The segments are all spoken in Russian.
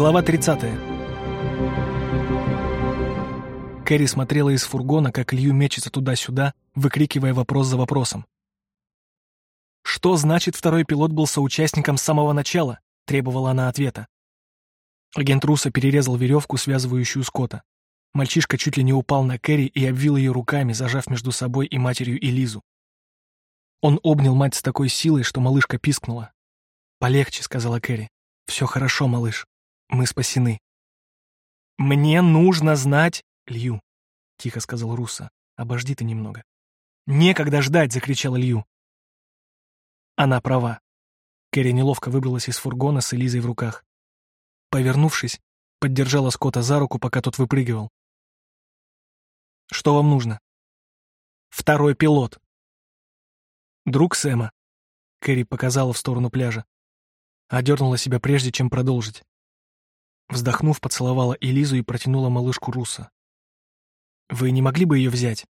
Глава 30. Кэрри смотрела из фургона, как Лью мечется туда-сюда, выкрикивая вопрос за вопросом. «Что значит, второй пилот был соучастником с самого начала?» — требовала она ответа. Агент Руса перерезал веревку, связывающую Скотта. Мальчишка чуть ли не упал на Кэрри и обвил ее руками, зажав между собой и матерью Элизу. Он обнял мать с такой силой, что малышка пискнула. «Полегче», — сказала Кэрри. «Все хорошо, малыш. Мы спасены». «Мне нужно знать...» «Лью», — тихо сказал Руссо. «Обожди ты немного». «Некогда ждать!» — закричал Лью. Она права. Кэрри неловко выбралась из фургона с Элизой в руках. Повернувшись, поддержала Скотта за руку, пока тот выпрыгивал. «Что вам нужно?» «Второй пилот». «Друг Сэма», — Кэрри показала в сторону пляжа. Одернула себя прежде, чем продолжить. Вздохнув, поцеловала Элизу и протянула малышку Руса. «Вы не могли бы ее взять?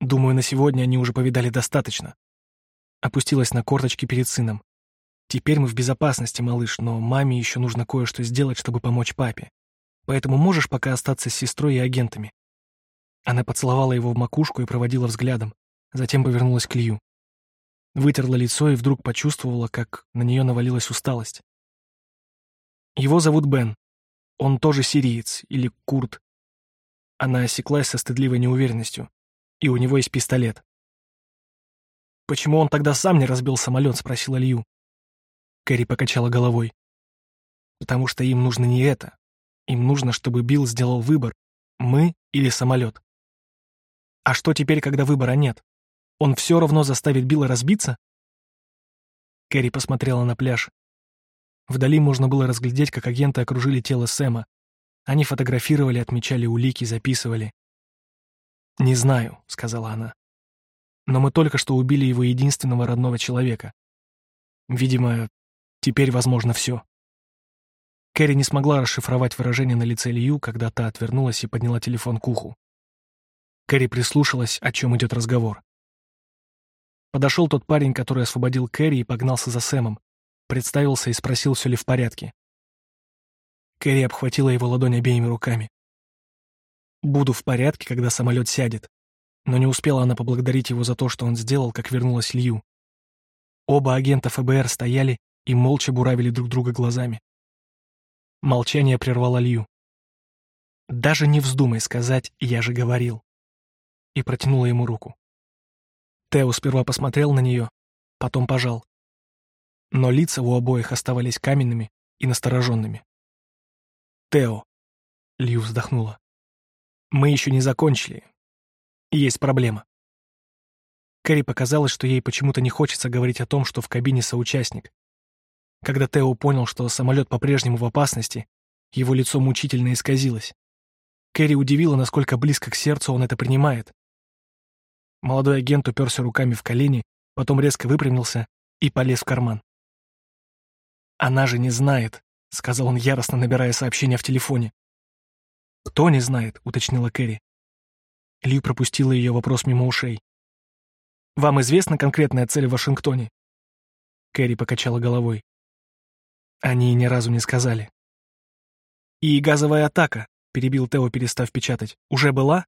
Думаю, на сегодня они уже повидали достаточно». Опустилась на корточки перед сыном. «Теперь мы в безопасности, малыш, но маме еще нужно кое-что сделать, чтобы помочь папе. Поэтому можешь пока остаться с сестрой и агентами». Она поцеловала его в макушку и проводила взглядом, затем повернулась к Лью. Вытерла лицо и вдруг почувствовала, как на нее навалилась усталость. Его зовут Бен. Он тоже сириец, или курд. Она осеклась со стыдливой неуверенностью. И у него есть пистолет. «Почему он тогда сам не разбил самолет?» — спросила Лью. Кэрри покачала головой. «Потому что им нужно не это. Им нужно, чтобы Билл сделал выбор. Мы или самолет. А что теперь, когда выбора нет? Он все равно заставит Билла разбиться?» Кэрри посмотрела на пляж. Вдали можно было разглядеть, как агенты окружили тело Сэма. Они фотографировали, отмечали улики, записывали. «Не знаю», — сказала она. «Но мы только что убили его единственного родного человека. Видимо, теперь возможно все». Кэрри не смогла расшифровать выражение на лице Лью, когда та отвернулась и подняла телефон к уху. Кэрри прислушалась, о чем идет разговор. Подошел тот парень, который освободил Кэрри и погнался за Сэмом, представился и спросил, все ли в порядке. Кэрри обхватила его ладонь обеими руками. «Буду в порядке, когда самолет сядет». Но не успела она поблагодарить его за то, что он сделал, как вернулась Лью. Оба агента ФБР стояли и молча буравили друг друга глазами. Молчание прервало Лью. «Даже не вздумай сказать, я же говорил». И протянула ему руку. Тео сперва посмотрел на нее, потом пожал. Но лица у обоих оставались каменными и настороженными. «Тео», — Лью вздохнула, — «мы еще не закончили. Есть проблема». Кэрри показалось, что ей почему-то не хочется говорить о том, что в кабине соучастник. Когда Тео понял, что самолет по-прежнему в опасности, его лицо мучительно исказилось. Кэрри удивила, насколько близко к сердцу он это принимает. Молодой агент уперся руками в колени, потом резко выпрямился и полез в карман. «Она же не знает», — сказал он яростно, набирая сообщение в телефоне. «Кто не знает?» — уточнила Кэрри. Ли пропустила ее вопрос мимо ушей. «Вам известна конкретная цель в Вашингтоне?» Кэрри покачала головой. Они ни разу не сказали. «И газовая атака», — перебил Тео, перестав печатать, — «уже была?»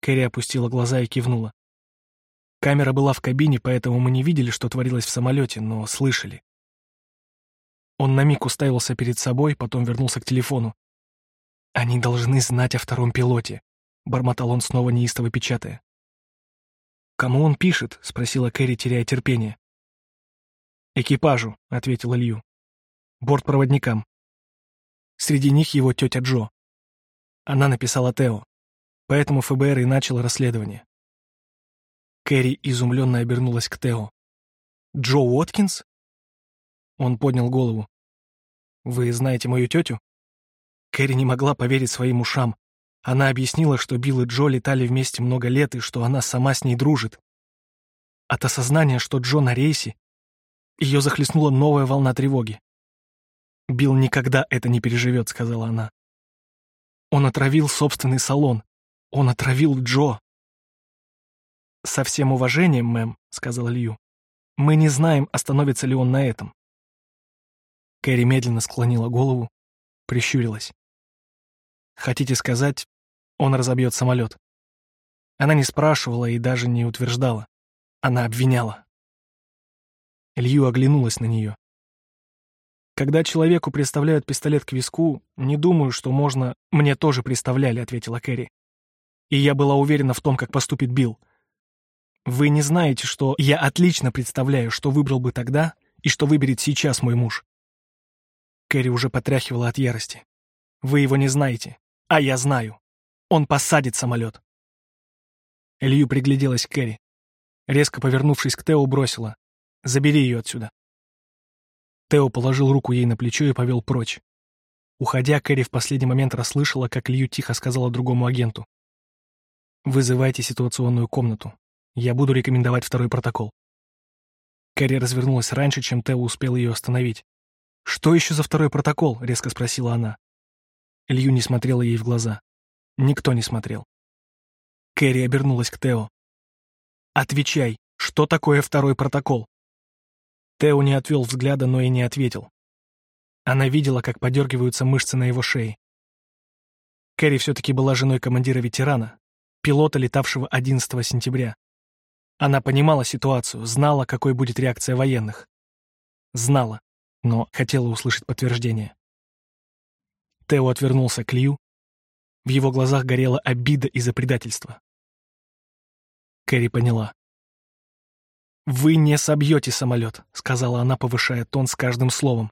Кэрри опустила глаза и кивнула. Камера была в кабине, поэтому мы не видели, что творилось в самолете, но слышали. Он на миг уставился перед собой, потом вернулся к телефону. «Они должны знать о втором пилоте», — бормотал он снова неистово печатая. «Кому он пишет?» — спросила Кэрри, теряя терпение. «Экипажу», — ответила Лью. «Бортпроводникам. Среди них его тетя Джо. Она написала Тео. Поэтому ФБР и начало расследование. Кэрри изумленно обернулась к Тео. «Джо Уоткинс?» Он поднял голову. «Вы знаете мою тетю?» Кэрри не могла поверить своим ушам. Она объяснила, что Билл и Джо летали вместе много лет и что она сама с ней дружит. От осознания, что Джо на рейсе, ее захлестнула новая волна тревоги. «Билл никогда это не переживет», — сказала она. Он отравил собственный салон. Он отравил Джо. «Со всем уважением, мэм», — сказал Лью. «Мы не знаем, остановится ли он на этом». Кэрри медленно склонила голову, прищурилась. «Хотите сказать, он разобьет самолет?» Она не спрашивала и даже не утверждала. Она обвиняла. Лью оглянулась на нее. «Когда человеку приставляют пистолет к виску, не думаю, что можно...» «Мне тоже приставляли», — ответила Кэрри. «И я была уверена в том, как поступит Билл. Вы не знаете, что я отлично представляю, что выбрал бы тогда и что выберет сейчас мой муж». Кэрри уже потряхивала от ярости. «Вы его не знаете, а я знаю. Он посадит самолет». Лью пригляделась Кэрри. Резко повернувшись к Тео, бросила. «Забери ее отсюда». Тео положил руку ей на плечо и повел прочь. Уходя, Кэрри в последний момент расслышала, как Лью тихо сказала другому агенту. «Вызывайте ситуационную комнату. Я буду рекомендовать второй протокол». Кэрри развернулась раньше, чем Тео успел ее остановить. «Что еще за второй протокол?» — резко спросила она. Лью не смотрела ей в глаза. Никто не смотрел. Кэрри обернулась к Тео. «Отвечай, что такое второй протокол?» Тео не отвел взгляда, но и не ответил. Она видела, как подергиваются мышцы на его шее. Кэрри все-таки была женой командира-ветерана, пилота, летавшего 11 сентября. Она понимала ситуацию, знала, какой будет реакция военных. Знала, но хотела услышать подтверждение. Тео отвернулся к Лью. В его глазах горела обида из-за предательства. Кэрри поняла. «Вы не собьете самолет», — сказала она, повышая тон с каждым словом.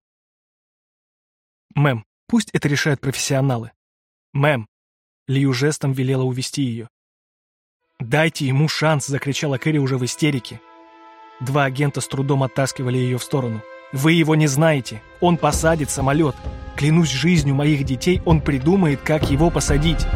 «Мэм, пусть это решают профессионалы. Мэм!» Лью жестом велела увести ее. «Дайте ему шанс!» — закричала Кэрри уже в истерике. Два агента с трудом оттаскивали ее в сторону. «Вы его не знаете! Он посадит самолет! Клянусь жизнью моих детей, он придумает, как его посадить!»